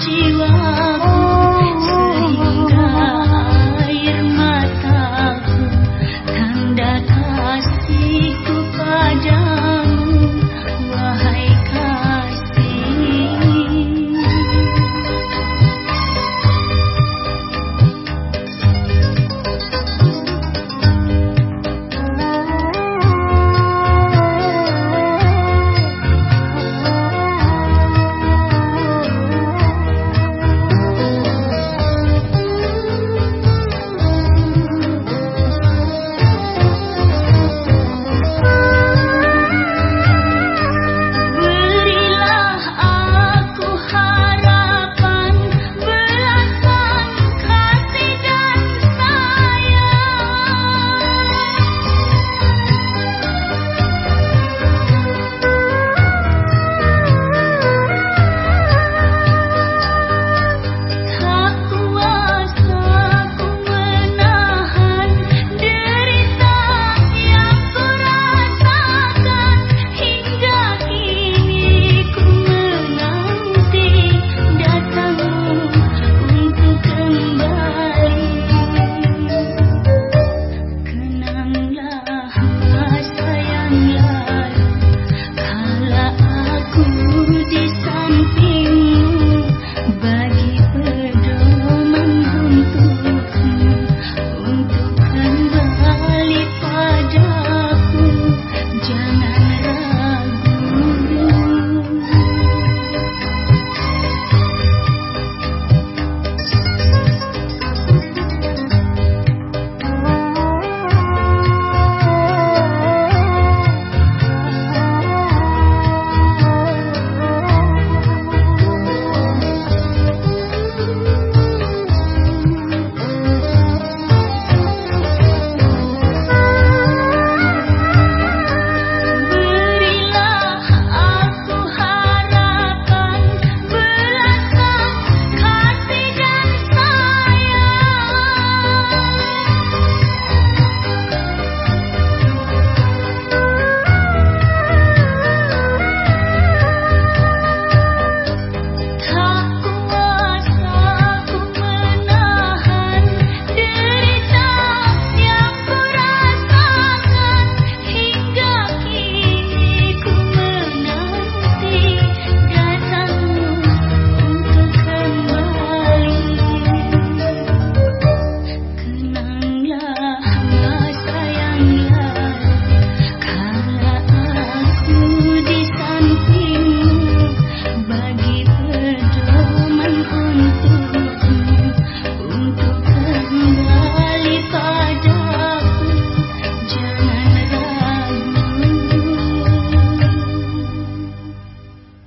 希望。